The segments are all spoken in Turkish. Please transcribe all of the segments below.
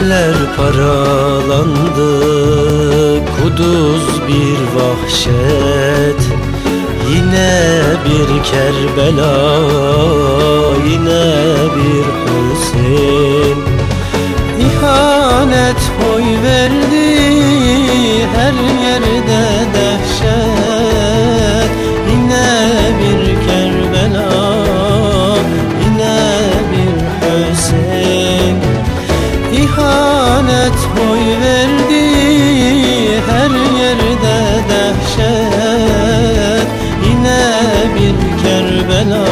Kalpler paralandı Kuduz bir vahşet. Yine bir Kerbela Yine bir Hüseyin. İhanet boy verdi Her yerde dehşet İhanet boy verdi Her yerde dehşet. Yine bir Kerbela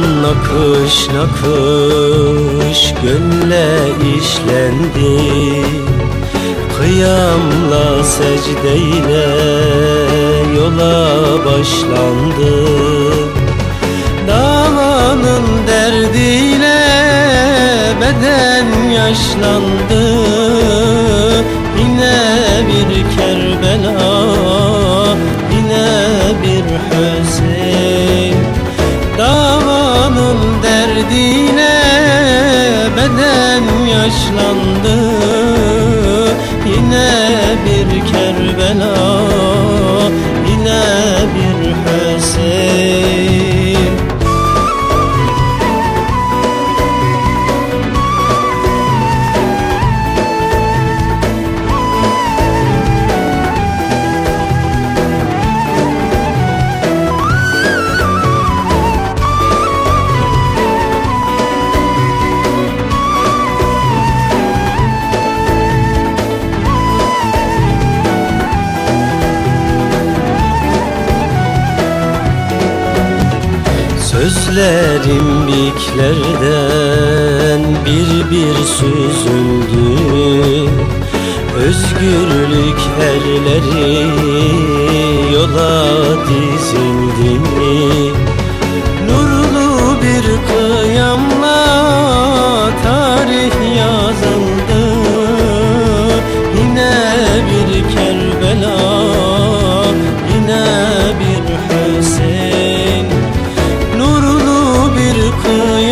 Kur'an nakış nakış gönle işlendi. Kıyamla secdeyle yola başlandı. Davanın derdiyle beden yaşlandı. Yine bir Kerbela, derdine beden yaşlandı. Yine bir Kerbela, yine bir Hüseyin Sözlerim biklerden bir bir süzüldü. Özgürlük erleri இருக்கும்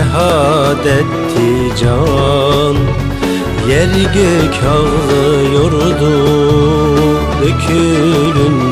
şehadetti can. Yer gök ağlıyordu dökülünce